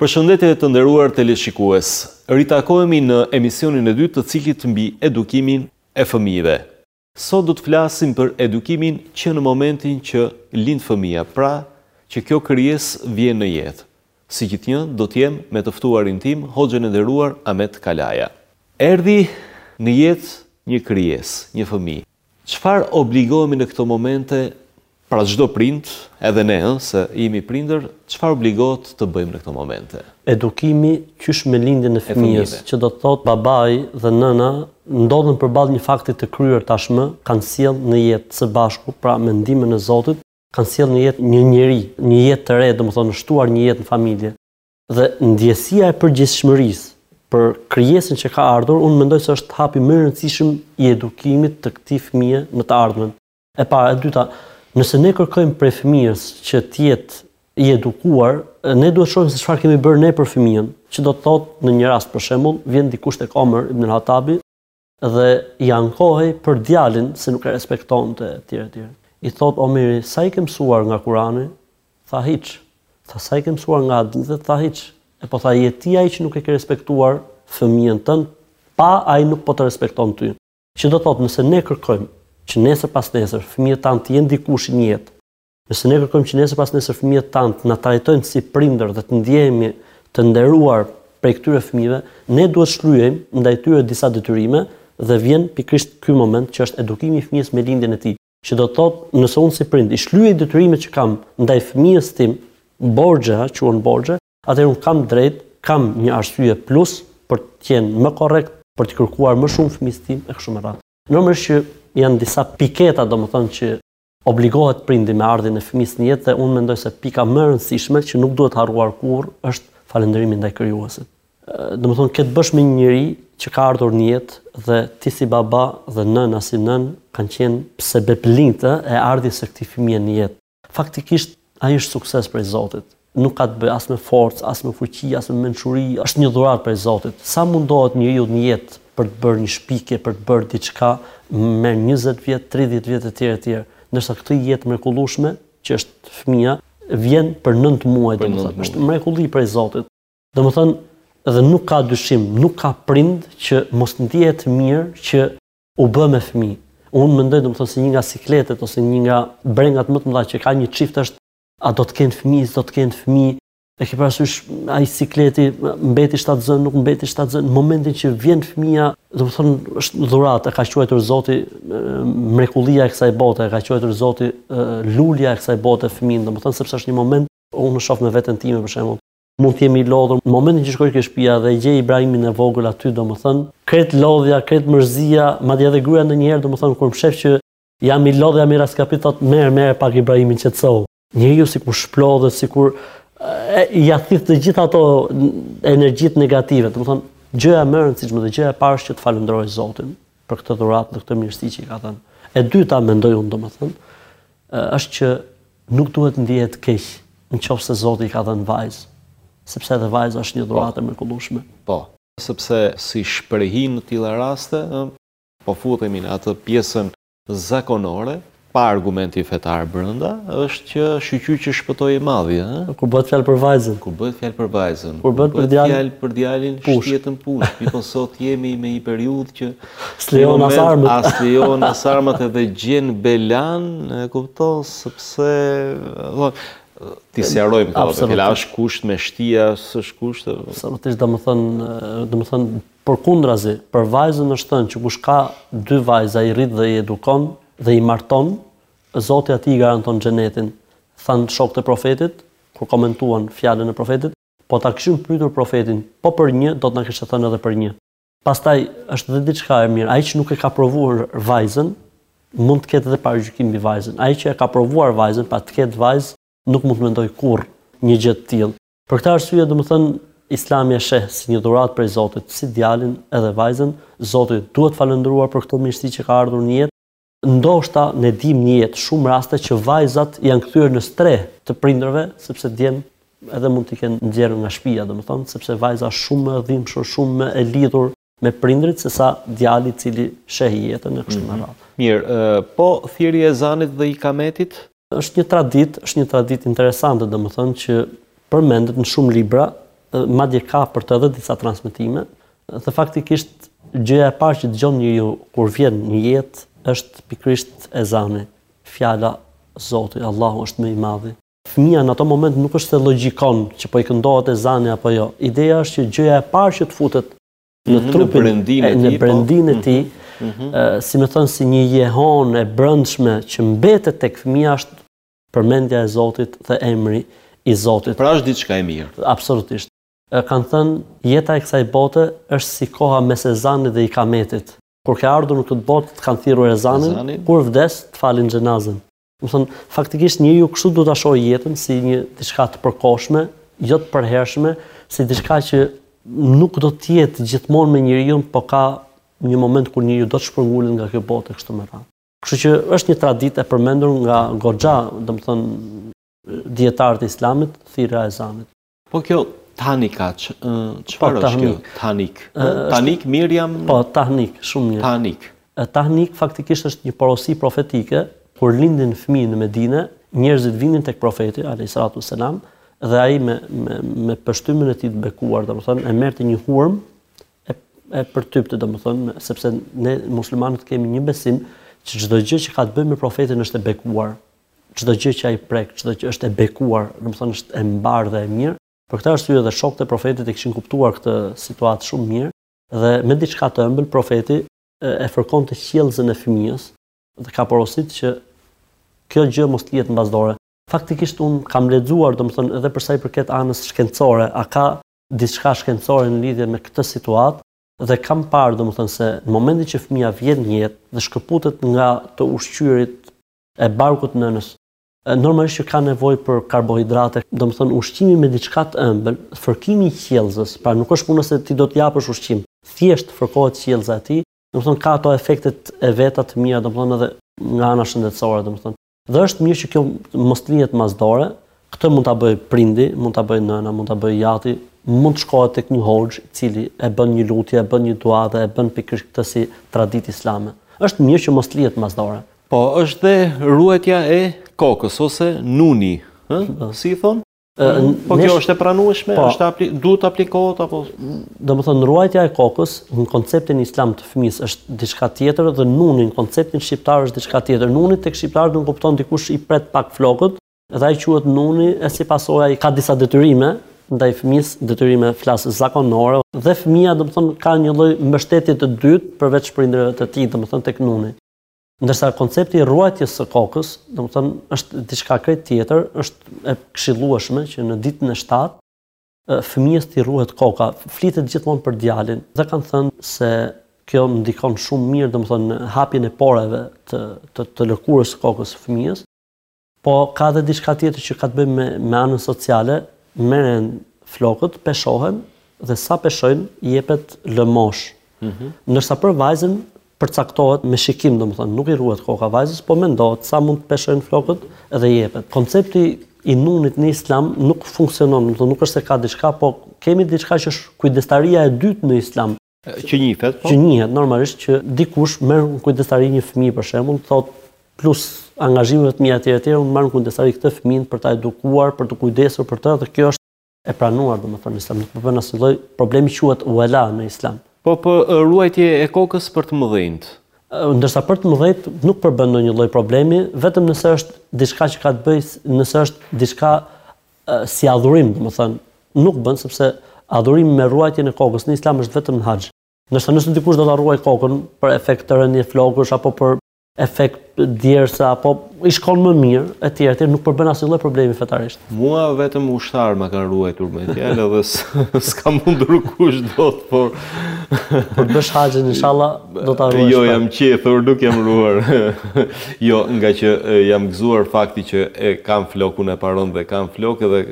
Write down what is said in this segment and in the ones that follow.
Përshëndetje të nderuar teleshikues. Ritakohemi në emisionin e dytë të ciklit mbi edukimin e fëmijëve. Sot do të flasim për edukimin që në momentin që lind fëmija, pra që kjo krijesë vjen në jetë. Si gjithnjë, do të jem me të ftuarin tim, hoxhën e nderuar Ahmet Kalaja. Erdhi në jetë një krijesë, një fëmijë. Çfarë obligohemi në këto momente Pra çdo prind, edhe ne ë, se jemi prindër, çfarë obligohet të bëjmë në këto momente? Edukimi qysh me lindjen e fëmijës, që do të thotë babai dhe nëna ndodhen përballë një fakti të kryer tashmë, kanë sjellë në jetë së bashku, pra me ndihmën e Zotit, kanë sjellë në jetë një njeri, një jetë të re, domethënë shtuar një jetë në familje. Dhe ndjesia e përgjegjshmërisë për krijesën që ka ardhur, unë mendoj se është hapi më i rëndësishëm i edukimit të këtij fëmije në të ardhmen. E para, e dyta, nëse ne kërkojmë prej fëmijës që të jetë i edukuar, ne duhet të shohim se çfarë kemi bërë ne për fëmijën, që do të thotë në një rast për shembull, vjen dikush tek Omer ibn al-Hatabi dhe i ankohej për djalin se nuk e respektonte etj etj. I thotë Omeri, sa i ke mësuar nga Kurani? Tha hiç. Tha sa i ke mësuar nga hadithet? Tha hiç. E po tha je ti ai që nuk e ke respektuar fëmijën tënd, pa ai nuk po të respekton ty. Që do të thotë nëse ne kërkojmë që nesër pas nesër fëmijët tanë të jenë dikush në jetë, nëse ne kërkojmë që nesër pas nesër fëmijët tanë të na trajtojnë si prindër dhe të ndjehemi të nderuar prej këtyre fëmijëve, ne duhet shlyejmë ndaj tyre disa detyrime dhe vjen pikërisht ky moment që është edukimi i fëmijës me lindjen e tij. Që do të thotë, nëse unë si prind i shlyej detyrimet që kam ndaj fëmijës tim, borxhe, ha, quhen borxhe, atëherë unë kam drejt, kam një arsye plus për të qenë më korrekt, për t'i kërkuar më shumë fëmijës tim e kështu me radhë. Normalisht që janë disa piketa, domethënë që obligohet prindi me ardhjen e fëmijës në jetë dhe unë mendoj se pika më e rëndësishme që nuk duhet harruar kurrë është falënderimi ndaj krijuesit. Domethënë ke të bësh me një njeri që ka ardhur në jetë dhe ti si baba dhe nëna si nënë kanë qenë sebeplinjtë e ardhjes së këtij fëmijë në jetë. Faktikisht, ai është sukses prej Zotit. Nuk ka të bëjë as me forcë, as me fuqi, as me mençuri, është një dhuratë prej Zotit. Sa mundohet njeriu në jetë për të bërë një shpikje, për të bërë diçka, merr 20 vjet, 30 vjet etj etj. Ndërsa këtë jetë të mrekullueshme, që është fëmija, vjen për 9 muaj, domethënë, është mrekulli prej Zotit. Domethënë, edhe nuk ka dyshim, nuk ka prind që mos ndjehet mirë që u bë me fëmijë. Unë mendoj domethënë se një nga sikletet ose një nga brengat më të mëdha që ka një çift është a do të kenë fëmijë, s'do të kenë fëmijë. E ke parasysh ai sikleti mbeti shtatzënë, nuk mbeti shtatzënë. Në momentin që vjen fëmija, domethënë është dhuratë, e ka quajtur Zoti mrekullia e kësaj bote, e ka quajtur Zoti lulja e kësaj bote fëmijën, domethënë sepse është një moment unë e shoh me veten time për shembull, mund të jem i lodhur. Në momentin që shkoj ke shtëpia dhe gjej Ibrahimin e vogël aty, domethënë, krejt lodhja, krejt mërzia, madje edhe gruaja ndonjëherë domethënë kur më shef që jam i lodh jam i raskapit thotë merre merre pak Ibrahimin qetësohu. Njeriu sikur shplodhet, sikur e, ia thith të gjitha ato energjitë negative. Domethënë, gjëja më e rëndësishme dhe gjëja e parë është që të falënderojë Zotin. për këtë dhuratë, dhe këtë mirësi që i ka dhënë. E dyta mendoj unë domethënë, është që nuk duhet të ndihet keq në qoftë se Zoti i ka dhënë vajzë, sepse edhe vajza është një po. dhuratë e mrekullueshme. Po, sepse si shprehi në të tilla raste, ë, po futemi në atë pjesën zakonore, Pa argumenti fetar brënda është që shyqyr që shpëtoi e madhja, ë? Kur bëhet fjalë për vajzën. Kur bëhet fjalë për vajzën. Kur bëhet fjalë për djalin shtien pushkë. Mirëpo sot jemi në një periudhë që s'lejon as armët. As lejon as armët edhe gjen belan, e kupton sepse t'i sqarojmë këto, thua është kusht me shtia, s'është kusht. Absolutisht, domethënë, domethënë Përkundrazi, për vajzën është thënë që kush ka dy vajza i rrit dhe i edukon dhe i marton, Zoti atij i garanton Xhenetin. Thanë shokët e Profetit, kur komentuan fjalën e Profetit, Po ta kishim pyetur Profetin, po për një, do të na kishte thënë edhe për një. Pastaj është dhe diçka e mirë, ai që nuk e ka provuar vajzën, mund të ketë edhe paragjykim mbi vajzën. Ai që e ka provuar vajzën, pra të ketë vajzë, nuk mund të mendojë kurrë një gjë të tillë. Për këtë arsye, domethënë Islami e sheh si një dhuratë prej Zotit, si djalin edhe vajzën, Zoti duhet falëndëruar për këtë mirësi që ka ardhur në jetë. Ndoshta ne dimë në jetë shumë raste që vajzat janë kthyer në strehë të prindërve, sepse djemtë edhe mund t'i kenë nxjerrë nga shtëpia, domethënë, sepse vajza është shumë më e dhimbshur, shumë më e lidhur, me prindërit se sa djali i cili sheh jetën e kështu me radhë. Mirë, po thirrja e ezanit dhe ikametit? Është një traditë, është një traditë interesante, domethënë që përmendet në shumë libra, madje ka për të edhe disa transmetime, dhe faktikisht gjëja e parë që dëgjon njeriu kur vjen në jetë është pikërisht ezani, fjala Zoti, Allahu është më i madhi. Fëmija në atë moment nuk është se logjikon që po i këndohet ezani apo jo. Ideja është që gjëja e parë që të futet në trupin, në brendinë e tij, domethënë si një jehonë e brendshme që mbetet tek fëmija është përmendja e Zotit dhe emri i Zotit. Pra është diçka e mirë. Absolutisht. Kanë thënë jeta e kësaj bote është si koha mes ezanit dhe ikametit. Kur ke ardhur në këtë botë të kanë thirrur ezanin, kur vdes të falin xhenazën. Domethënë, faktikisht njeriu kështu duhet ta shohë jetën si një diçka të përkohshme, jo të përhershme, si diçka që nuk do të jetë gjithmonë me njeriun, po ka një moment kur njeriu do të shpërngulet nga kjo botë e kështu me radhë. Kështu që është një traditë e përmendur nga goxha, domethënë, dijetarë të islamit, thirrja e ezanit. Po kjo tahnika çfarë po, është kjo? Tahnik. Tahnik, mirë jam. Po tahnik, shumë mirë. Tahnik. Tahnik faktikisht është një porosi profetike kur lindnin fëmijë në Medinë, njerëzit vinin tek profeti alejhi salatu ue selam dhe ai me me me pështymën e tij të bekuar, domethënë e merrte një hurmë e e përtypte domethënë sepse ne muslimanët kemi një besim që çdo gjë që ka të bëjë me profetin është e bekuar. çdo gjë që ai prek, çdo gjë është e bekuar, domethënë është e mbarë dhe e mirë. Për këtë arsye dhe shokët e profetit e kishin kuptuar këtë situatë shumë mirë dhe me diçka të ëmbël profeti e fërkonte qiellzën e fëmijës dhe ka porosit që kjo gjë mos të lihet mbas dore. Faktikisht unë kam lexuar domethënë edhe për sa i përket anës shkencore, a ka diçka shkencore në lidhje me këtë situatë dhe kam parë domethënë se në momentin që fëmija vjen në jetë dhe shkëputet nga të ushqyerit e barkut të nënës, normalisht që ka nevojë për karbohidrate, domethënë ushqimi me diçka të ëmbël, fërkimi i qiellzës, pra nuk është puna se ti do të japësh ushqim, thjesht fërkohet qiellza e tij, domethënë ka ato efektet e veta të mira, domethënë edhe nga ana shëndetësore, domethënë. Dhe është mirë që kjo mos lihet mas dore, këtë mund ta bëjë prindi, mund ta bëjë nëna, mund ta bëjë i ati, mund të shkohet tek një hoxhë i cili e bën një lutje, e bën një dua dhe e bën pikërisht këtë si traditë islame. Është mirë që mos lihet mas dore, Po, është dhe rruajtja e kokës ose nuni, ë? Po. Si i thonë? Po kjo është e pranueshme, po. është apli, duhet të aplikohet apo domethënë rruajtja e kokës në konceptin islam të fëmijës është diçka tjetër dhe nuni në konceptin shqiptar është diçka tjetër. Nuni tek shqiptarët nënkupton dikush i pret pak flokët dhe ai quhet nuni e si pasojë ai ka disa detyrime ndaj fëmijës, detyrime flas zakonore dhe fëmija domethënë ka një lloj mbështetje të dytë përveç prindërve të tij, domethënë tek nuni. Ndërsa koncepti i rruajtjes së kokës, domethënë është diçka krejt tjetër, është e këshillueshme që në ditën e 7 fëmijës t'i rruhet koka. Flitet gjithmonë për djalin dhe kanë thënë se kjo ndikon shumë mirë, domethënë në hapjen e poreve të të, të lëkurës së kokës së fëmijës. Po ka dhe diçka tjetër që ka të bëjë me me anën sociale, merren flokët, peshohen dhe sa peshojnë jepet lëmosh. Ëh. Mm Ndërsa për vajzën përcaktohet me shikim, domethënë nuk i rruhet koka vajzës, po mendohet sa mund të peshojnë flokët dhe jepet. Koncepti i nunit në Islam nuk funksionon, domethënë nuk është se ka diçka, po kemi diçka që është kujdestaria e dytë në Islam. Që njihet, po? Që njihet, normalisht që dikush merr në kujdestari një fëmijë për shembull, thotë plus angazhimeve të mia etj etj, unë marr në kujdestari këtë fëmijë për ta edukuar, për t'u kujdesur për të dhe kjo është e pranuar domethënë në Islam, nuk përbën asnjë lloj problemi quhet wala në Islam. Po për rruajtje e kokës për të mëdhenjt. Ndërsa për të mëdhenjt nuk përbën ndonjë lloj problemi, vetëm nëse është diçka që ka të bëjë, nëse është diçka si adhurim, domethënë, nuk bën sepse adhurimi me rruajtjen e kokës në Islam është vetëm në haxh. Ndërsa nëse dikush do ta rruajë kokën për efekt të rënies flokësh apo për efekt djerse apo i shkon më mirë etj etj nuk përbën asnjë lloj problemi fetarisht. Mua vetëm ushtar ma kanë rruajtur me fjalë dhe s'ka mundur kush dot, por kur të bësh haxhin inshallah do ta rruash. Jo jam qethur, nuk jam rruar. Jo, ngaqë jam gëzuar fakti që e kam flokun e parë dhe kam flokë dhe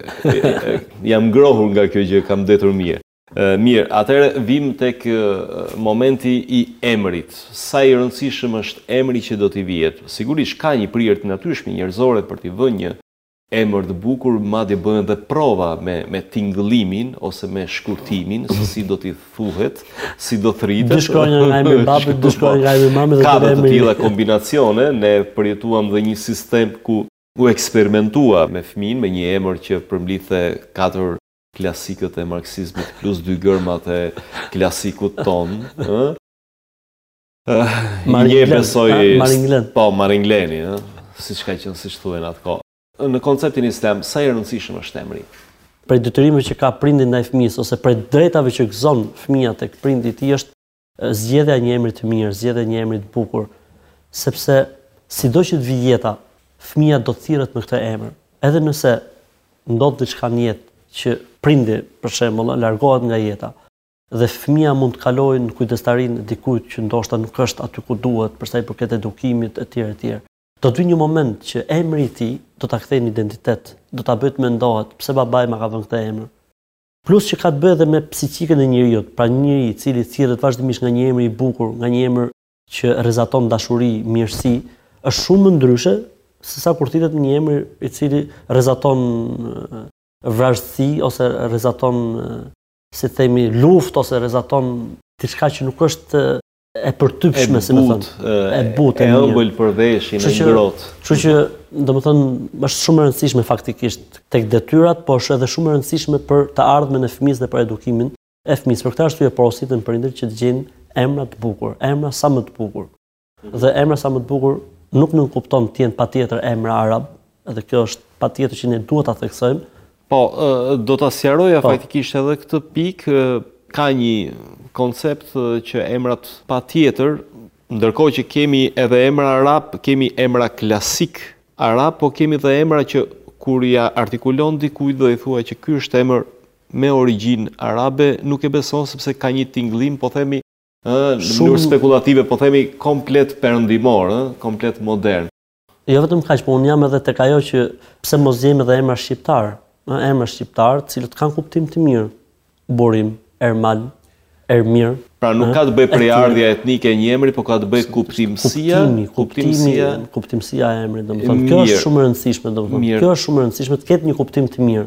jam ngrohur nga kjo gjë, kam ndenjur mirë. Mirë, atëherë vijmë tek momenti i emrit. Sa i rëndësishëm është emri që do t'i vihet? Sigurisht ka një prirje të natyrshme njerëzore për t'i vënë një Emër të bukur, madje bëjnë edhe prova me me tingëllimin ose me shkurtimin se si do t'i thuhet, si do thirret. Dy shkronja nga emri i babit, dy shkronja nga emri i mamit dhe del emri. Ka dhe të tilla kombinacione, ne përjetuam dhe një sistem ku u eksperimentua me fëmijën me një emër që përmblidhte katër klasikët e marksizmit plus dy gërmat e klasikut tonë, ë? Marenglen. Po, Marengleni, siç ka qënë, siç thuhej në atë kohë. Në konceptin islam, sa i rëndësishëm është emri? Prej detyrimeve që ka prindi ndaj fëmijës ose prej drejtave që gëzon fëmija tek prindi i tij është zgjedhja e një emri të mirë, zgjedhja e një emri të bukur, sepse sido që të vijë jeta, fëmija do të thirret me këtë emër. Edhe nëse ndodh diçka në jetë që prindi, për shembull, largohet nga jeta, dhe fëmija mund të kalojë në kujdestarinë e dikujt që ndoshta nuk është aty ku duhet për sa i përket edukimit etj etj. Do të vijë një moment që emri i tij do ta kthejë në identitet, do ta bëjë të mendohet pse babai ma ka vënë këtë emër. Plus që ka të bëjë edhe me psikikën e njeriut, pra një njeri i cili thirret vazhdimisht nga një emër i bukur, nga një emër që rrezaton dashuri, mirësi, është shumë më ndryshe se sa kur thirret me një emër i cili rrezaton vrazhdësi ose rrezaton si themi luftë ose rrezaton diçka që nuk është e përtypshme si me thënë e butë e ëmbël për veshin, e ngrohtë kështu që domethën është shumë e rëndësishme faktikisht tek detyrat por është edhe shumë e rëndësishme për të ardhmen e fëmijës dhe për edukimin e fëmijës për këtë arsye porositen prindërit që të gjejnë emra të bukur emra sa më të bukur Dhe emra sa më të bukur nuk nënkupton të jenë patjetër emra arabë, edhe kjo është patjetër që ne duhet ta theksojmë. Po, do ta sqaroja po. faktikisht edhe këtë pikë, ka një koncept që emrat patjetër, ndërkohë që kemi edhe emra arabë, kemi emra klasikë arabë, po kemi dhe emra që kur ia artikulon dikujt dhe i thua që ky është emër me origjinë arabe, nuk e beson sepse ka një tingëllim, po themi, Ë, në mënyrë spekulative, po themi komplet perëndimor, ë, komplet modern. Jo vetëm kaq, po unë jam edhe tek ajo që pse mos gjejmë edhe emra shqiptarë, ë, emra shqiptarë, të cilët kanë kuptim të mirë, Burim, Ermal, Ermir. Pra nuk ka të bëjë prejardhja etnike e një emri, po ka të bëjë kuptimësia, kuptimësia, kuptimësia e emrit, domethënë kjo është shumë e rëndësishme, domethënë kjo është shumë e rëndësishme të ketë një kuptim të mirë.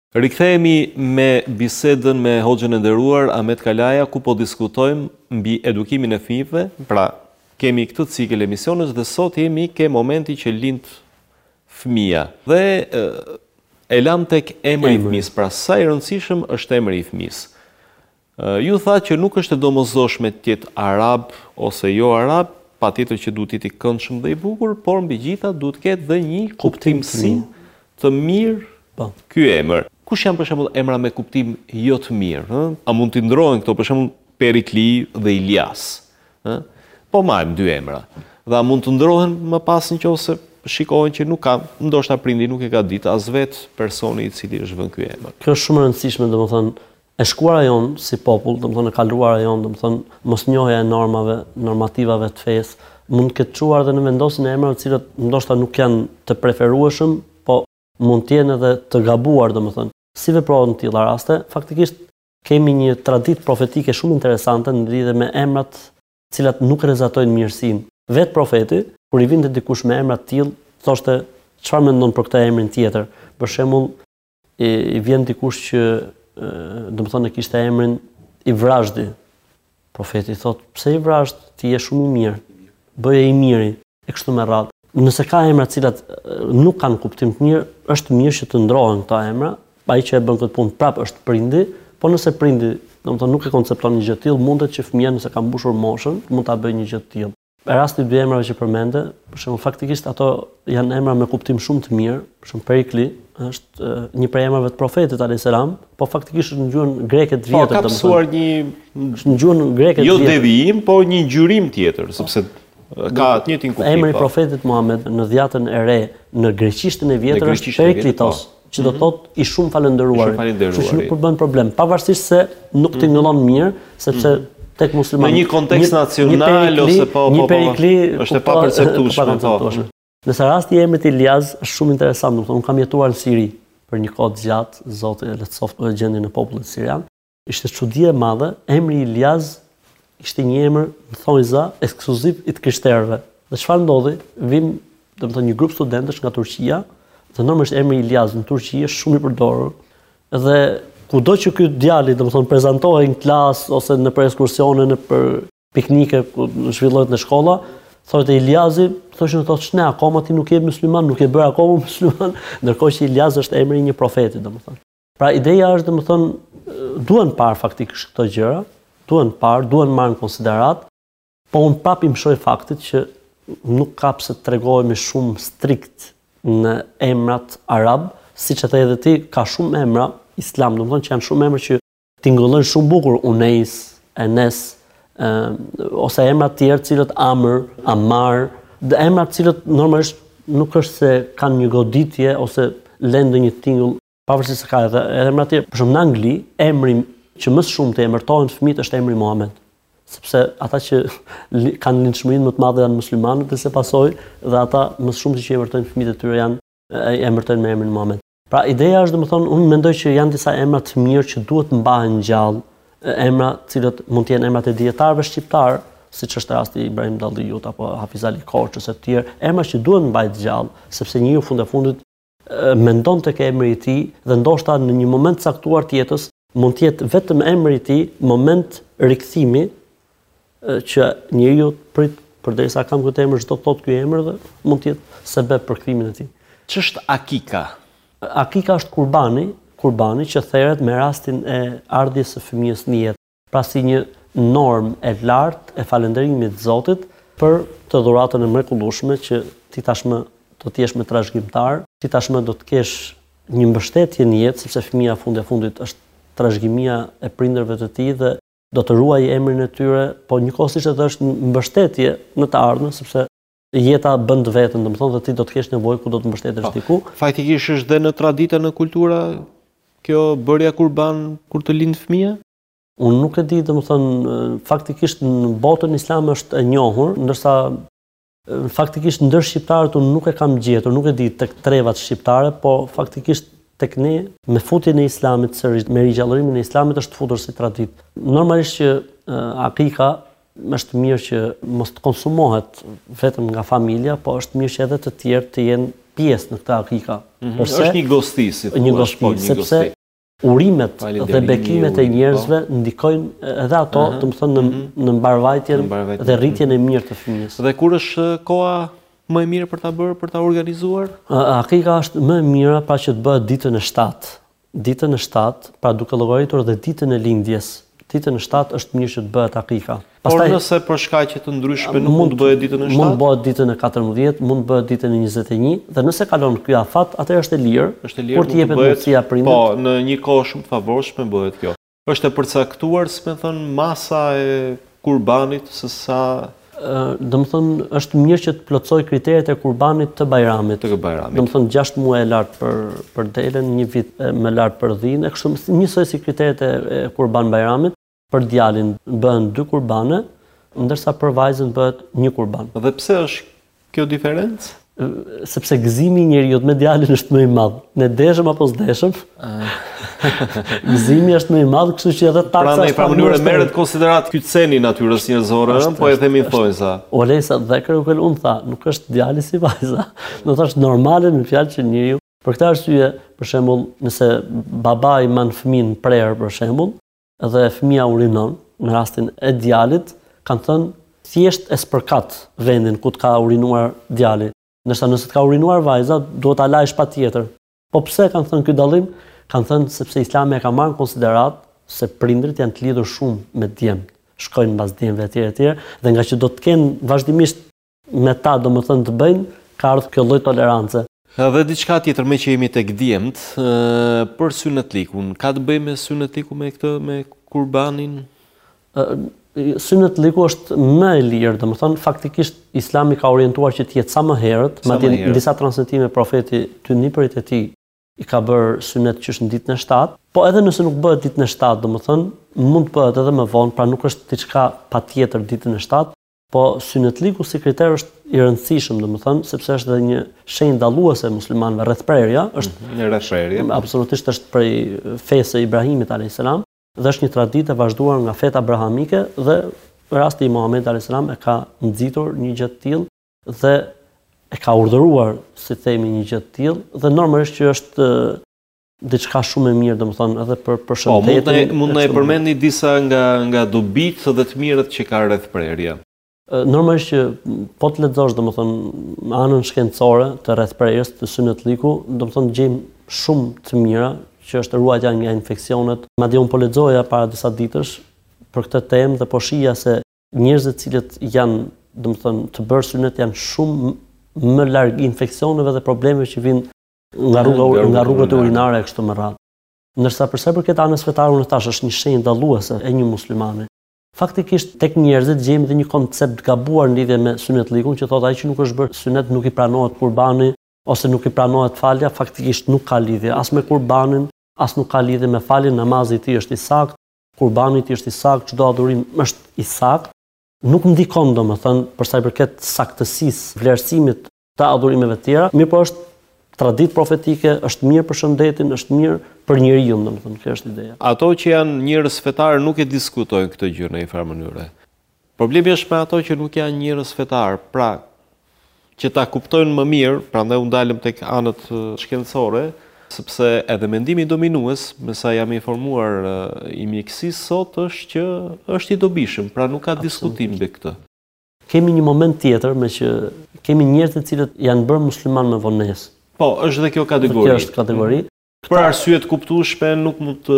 Rikthehemi me bisedën me Hoxhën e nderuar Ahmet Kalaja ku po diskutojmë mbi edukimin e fëmijëve. Pra, kemi këtë cikël emisionesh dhe sot jemi ke momenti që lind fëmija. Dhe e lamë tek emri i fëmijës, pra sa i rëndësishëm është emri i fëmijës. Ju thatë që nuk është e domosdoshme të jetë arab ose jo arab, patjetër që duhet të jetë i këndshëm dhe i bukur, por mbi të gjitha duhet të ketë dhe një kuptimësi të mirë po. ky emër. Kush janë për shembull emra me kuptim jo të mirë, ë? A mund të ndërrohen këto, për shembull Perikli dhe Ilias, ë? Po marrim dy emra. Dhe a mund të ndërrohen më pas në qoftë se shikohen që nuk ka, ndoshta prindi nuk e ka ditë as vetë personi të cilit i është vënë ky emër. Kjo është shumë e rëndësishme, domethënë E shkuara jonë si popull, domethënë e kaluara jonë, domethënë mosnjohja e normave, normativave të fesë, mund të ketë çuar edhe në vendosjen e emrave të cilët ndoshta nuk janë të preferueshëm, po mund të jenë edhe të gabuar domethënë. Si veprohet në të tilla raste? Faktikisht kemi një traditë profetike shumë interesante në lidhje me emrat të cilat nuk rrezatojnë mirësinë. Vetë profeti, kur i vinte dikush me emra të tillë, thoshte çfarë mendon për këtë emrin tjetër? Për shembull, E i vjen dikush që domethënë e kishte emrin i Vrazhdi. Profeti thotë, pse i Vrazhd, ti je shumë i mirë. Bëje i miri, e kështu me radhë. Nëse ka emra të cilat nuk kanë kuptim të mirë, është mirë që të ndrohen këto emra. Ai që e bën këtë punë prapë është prindi, po nëse prindi, domethënë nuk e koncepton një gjë të tillë, mundet që fëmija nëse ka mbushur moshën, mund ta bëjë një gjë të tillë. Rasti i dy emrave që përmende, për shembull faktikisht ato janë emra me kuptim shumë të mirë, për shembull Perikli është një prej emrave të profetit alayhis salam, po faktikisht është në gjuhën greke të po, vjetër, domethënë. Po ka pasur një është në gjuhën greke të jo vjetër. Jo devijim, po një ngjyrim tjetër, sepse ka atë njëtin kuptim. Emri i po. profetit Muhammed në dhjatën e re në greqishten e vjetër është Periklitos. Po. që do të thotë i shumë falënderuari. Kështu që nuk përbën problem, pavarësisht se nuk tingëllon mhm. mirë, sepse mhm. tek muslimanët në një kontekst nacional ose po po po është e paperceptueshme po. Ndërsa rasti i emrit Iljaz është shumë interesant, domethënë kam jetuar në Siri për një kohë të gjatë, Zoti e lehtësoftë gjendjen e popullit sirian. Ishte çudi e madhe, emri Iljaz ishte një emër në thonjza ekskluziv i të krishterëve. Dhe çfarë ndodhi? Vin, domethënë një grup studentësh nga Turqia, dhe normalisht emri Iljaz në Turqi është shumë i përdorur. Dhe kudo që ky djali, domethënë prezantohej në klasë ose nëpër ekskursione, nëpër piknike ku zhvillohet në shkolla, thotë Iljazi, thoshin ata ç'ne akoma ti nuk je musliman, nuk je bërë akoma musliman, ndërkohë që Iljaz është emri i një profeti, domethënë. Pra ideja është domethënë duhen parë faktikisht këto gjëra, duhen parë, duhen marrë në konsideratë, po unë prap i mëshoj faktit që nuk ka pse të tregohemi shumë striktë në emrat arabë, siç e the edhe ti, ka shumë emra islamë, domethënë që janë shumë emra që tingëllojnë shumë bukur Unejs, Enes, ë ose emra të tjerë të cilët Amr, Amar, dhe emra të cilët normalisht nuk është se kanë një goditje ose lënë ndonjë tingull Pavarësisht se ka edhe edhe emra të tjerë, për shembull në Angli, emri që më shumë të emërtohen fëmijët është emri Muhammed, sepse ata që kanë lindshmërinë më të madhe janë muslimanët dhe si pasojë dhe ata më së shumti që emërtojnë fëmijët e tyre janë emërtojnë me emrin Muhammed. Pra ideja është domethënë unë mendoj që janë disa emra të mirë që duhet të mbahen gjallë, emra të cilët mund të jenë emrat e dijetarëve shqiptarë, siç është rasti Ibrahim Dalliut, apo Hafiz Ali Korçës e tjerë, emra që duhen mbajtur gjallë, sepse njeriu fund e fundit mendon tek emri i tij dhe ndoshta në një moment të caktuar të jetës mund të jetë vetëm emri i tij moment rikthimi që njeriu prit përderisa kam këtë emër ç'do të thotë ky emër dhe mund të jetë sebeb për kthimin e tij. Ç'është akika? Akika është kurbani, kurbani që theret me rastin e ardhjes së fëmijës në jetë. pra si një normë e lartë e falënderimit të Zotit për këtë dhuratën e mrekullueshme që ti tashmë do të jesh me trashëgimtar, ti tashmë do të kesh një mbështetje në jetë, sepse fëmija fundi e fundit është trashëgimia e prindërve të tij dhe do të ruajë emrin e tyre, po njëkohësisht edhe është një mbështetje në të ardhmen, sepse jeta bën të vetën, domethënë dhe ti do të kesh nevojë ku do të mbështetesh po, diku. Faktikisht është dhe në tradita në kultura kjo bërja kurban kur të lindë fëmija? Unë nuk e di, domethënë faktikisht në botën islame është e njohur, ndërsa faktikisht ndër shqiptarët unë nuk e kam gjetur, nuk e di tek trevat shqiptare, po faktikisht tek ne me futjen e islamit sërish me rigjallërimin e islamit është futur si traditë. Normalisht që akika Është mirë që mos të konsumohet vetëm nga familja, po është mirë që edhe të tjerë të jenë pjesë në këtë akika. Është një gosti, si thua. Një gosti, sepse urimet dhe bekimet e njerëzve ndikojnë edhe ato, domethënë, në mbarëvajtjen dhe rritjen e mirë të fëmijës. Dhe kur është koha më e mirë për ta bërë, për ta organizuar? Akika është më e mira pra që të bëhet ditën e shtatë, Ditën e shtatë, pra duke llogaritur dhe ditën e lindjes, ditën e shtatë është mirë që të bëhet akika. Por nëse për shkaqe të ndryshme nuk mund të bëhet ditën e shtatë? Mund të bëhet ditën e katërmbëdhjetë, mund të bëhet ditën e njëzet e një dhe nëse kalon ky afat, atëherë është e lirë, kur t'i jepet mundësia prindit. Po, në një kohë shumë të favorshme bëhet kjo. Është e përcaktuar, domethënë, masa e kurbanit, se sa... Domethënë, është mirë që të plotësojë kriteret e kurbanit të bajramit. Të bajramit. Domethënë, 6 muaj e lartë për, për delen, një vit më lartë për dhinë, kështu njësoj si kriteret e, e kurban bajramit, për djalin bëhen dy kurbane, ndërsa për vajzën bëhet një kurban. Dhe pse është kjo diferencë? Sepse gëzimi i njeriut me djalin është më i madh. Ne deshëm apo s'deshëm? Gëzimi është më i madh, kështu që edhe taksa është pra mënyrë merret në konsideratë ky ceni natyrës njerëzore, ëh, po e themi thojza. Uelejse dhekeru kel untha, nuk është djali si vajza. Domethënë normale në fjalë që njeriu. Për këtë arsye, për shembull, nëse babai mban fëmijën prehër për shembull, dhe fëmija urinon, në rastin e djalit, kanë thënë thjesht e spërkat vendin ku të ka urinuar djali. Ndërsa nëse të ka urinuar vajza, duhet ta lajsh patjetër. Po pse kanë thënë ky dallim? Kanë thënë sepse Islami e ka marrë në konsideratë se prindërit janë të lidhur shumë me djemtë, shkojnë mbas djemve etj etj dhe ngaqë do të kenë vazhdimisht me ta domethënë të bëjnë, ka ardhur kjo lloj tolerance. Dhe diçka tjetër meqë jemi tek djemtë, për synetlikun, ka të bëjë me synetliku me këtë me kurbanin? Synetliku është më e lirë, domethënë faktikisht Islami ka orientuar që të jetë sa më herët, madje në disa transmetime profeti dy nipërit e tij i ka bërë synet qysh në ditën e shtatë, po edhe nëse nuk bëhet ditën e shtatë, domethënë mund të bëhet edhe më vonë, pra nuk është diçka patjetër ditën e shtatë, Po synetllëku si kriter është i rëndësishëm, domethënë, sepse është edhe një shenjë dalluese e muslimanëve rrethprerja, është mhm, një rrethprerje. Po. Absolutisht është prej fesë së Ibrahimit alayhis salam dhe është një traditë e vazhduar nga fetë abrahamike dhe rasti i Muhamedit alayhis salam e ka nxitur një gjë të tillë dhe e ka urdhëruar si themi një gjë të tillë dhe normalisht që është diçka shumë e mirë, domethënë edhe për për shëndetin. Po, mund të mund të përmendni disa nga nga dobitë dhe të mirat që ka rrethprerja. Normalisht që po të lexosh domethënë anën shkencore të rrethprerjes të synetllëkut, domethënë gjejmë shumë të mira që është ruajtja nga infeksionet. Madje unë po lexoja para disa ditësh për këtë temë dhe po shihja se njerëzit të cilët janë domethënë të bërë synet janë shumë më larg infeksioneve dhe problemeve që vijnë nga rruga nga rrugët urinare e kështu me radhë. Ndërsa për sa i përket anës fetare unë thashë është një shenjë dalluese e një muslimani. Faktikisht tek njerëzit gjejmë edhe një koncept të gabuar në lidhje me synetllëkun që thotë ai që nuk është bërë synet nuk i pranohet kurbani ose nuk i pranohet falja, faktikisht nuk ka lidhje as me kurbanin, as nuk ka lidhje me faljen, namazi i tij është i saktë, kurbani i tij është i saktë, çdo adhurim është i saktë. Nuk ndikon domethënë për sa i përket saktësisë, vlerësimit të adhurimeve të tjera, mirëpo është traditë profetike, është mirë për shëndetin, është mirë për njeriun, domethënë kjo është ideja. Ato që janë njerëz fetarë nuk e diskutojnë këtë gjë në një farë mënyre. Problemi është me ato që nuk janë njerëz fetarë, pra që ta kuptojnë më mirë, prandaj u ndalëm tek anët shkencore, sepse edhe mendimi dominues, me sa jam informuar i mjekësisë sot është që është i dobishëm, pra nuk ka diskutim mbi këtë. Kemi një moment tjetër me që kemi njerëz të cilët janë bërë muslimanë me vonesë. Po, është dhe kjo kategori. Kjo është kategori. Për arsye të kuptueshme nuk mund të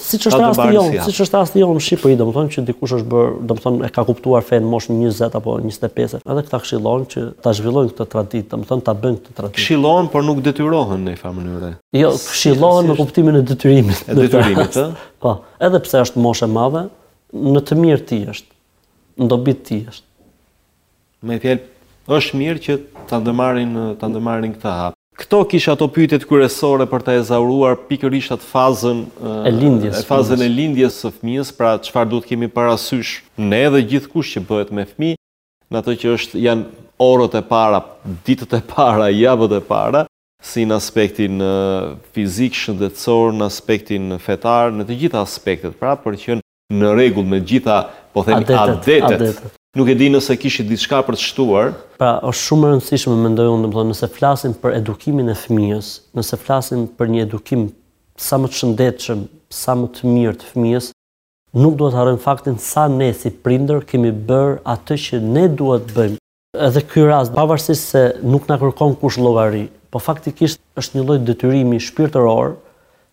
Siç është rasti jonë, siç është rasti jonë në Shqipëri, domethënë që dikush është bërë, domethënë e ka kuptuar fenë në moshën 20 apo 25. Edhe këta këshillohen që ta zhvillojnë këtë traditë, domethënë ta bëjnë këtë traditë. Këshillohen, por nuk detyrohen në një farë mënyre. Jo, këshillohen në kuptimin e detyrimit. E detyrimit, ë? Po, edhe pse është moshë e madhe, në të mirë të tij është. Në dobi të tij është. Me fjalë, është mirë që ta ndërmarrin ta ndërmarrin këtë hap. Këto kisha ato pyetjet kryesore për ta ezauruar pikërisht atë fazën e lindjes, fazën e lindjes së fëmijës, pra çfarë duhet të kemi parasysh ne dhe gjithkush që bëhet me fëmijë, në ato që është janë orët e para, ditët e para, javët e para, si në aspektin fizik, shëndetësor, në aspektin fetar, në të gjitha aspektet, pra për që në Në rregull me të gjitha po themi adetet. Nuk e di nëse kishit diçka për të shtuar. Pra, është shumë e rëndësishme mendoj unë, domethënë nëse flasim për edukimin e fëmijës, nëse flasim për një edukim sa më të shëndetshëm, sa më të mirë të fëmijës, nuk duhet të harrojmë faktin sa ne si prindër kemi bërë atë që ne duhet të bëjmë. Edhe ky rast, pavarësisht se nuk na kërkon kush llogari, po faktikisht është një lloj detyrimi shpirtëror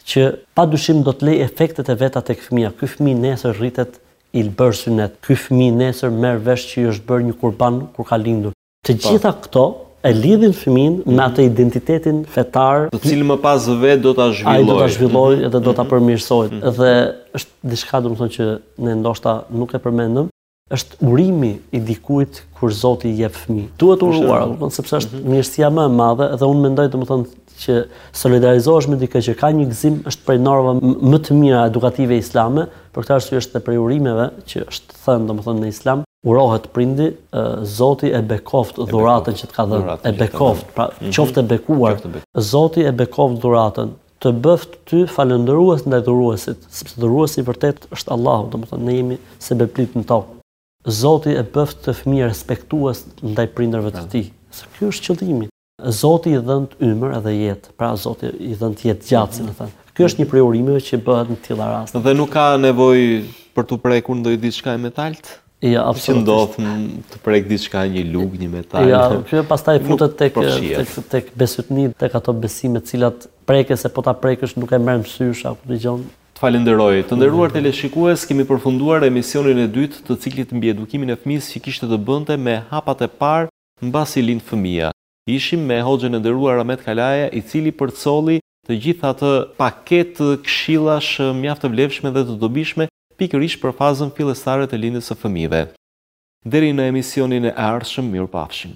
që padyshim do të lejë efektet e veta tek fëmija. Ky fëmijë nesër rritet i bërë synet, ky fëmijë nesër merr vesh që i është bërë një kurban kur ka lindur. Të gjitha këto e lidhin fëmijën me atë identitetin fetar, të cilin më pas vetë do ta zhvillojë. Ai do ta zhvillojë dhe do ta përmirësojë. Dhe është diçka domethënë që ne ndoshta nuk e përmendëm, Është urimi i dikujt kur Zoti i jep fëmijë. Duhet uruar, domethënë sepse është mirësia më e madhe dhe unë mendoj domethënë që të solidarizohesh me dikë që ka një gëzim është prej normave më të mira edukative islame, për këtë arsye është prej urimeve që është thënë domethënë në islam, urohet prindi, Zoti e bekoft dhuratën që të ka dhënë, e bekoft, pra qoftë e bekuar. Zoti e bekoft dhuratën të bëft ty falëndërues ndaj dhuruesit, sepse dhuruesi i vërtet është Allahu, domethënë ne jemi sebepi në tokë. Zoti e bëftë fëmijë respektues ndaj prindërve të tij, se ky është qëllimi. Zoti i dhënt ymër edhe jetë, pra Zoti i dhënt jetë të gjatë, si me thënë. Ky është një prej urimeve që bëhet në të tilla raste. Dhe nuk ka nevojë për t'u prekur ndonjë diçka e metaltë? Jo, absolutisht. Që ndodh të prek diçka një lugë, një metal. Jo, kjo pastaj futët tek, tek, tek besytni, tek ato besime të cilat preke se po ta prekësh nuk e merr mësysh, a ku dëgjon. Të falënderoj. Të nderuar teleshikues, kemi përfunduar emisionin e dytë të ciklit mbi edukimin e fëmijës që kishte të bënte me hapat e parë mbasi lind fëmija. Ishim me hoxhën e nderuar Ahmet Kalaja, i cili përcolli të gjithë atë paketë këshillash mjaft të vlefshme dhe të dobishme pikërisht për fazën fillestare të lindjes së fëmijëve. Deri në emisionin e ardhshëm mirupafshim.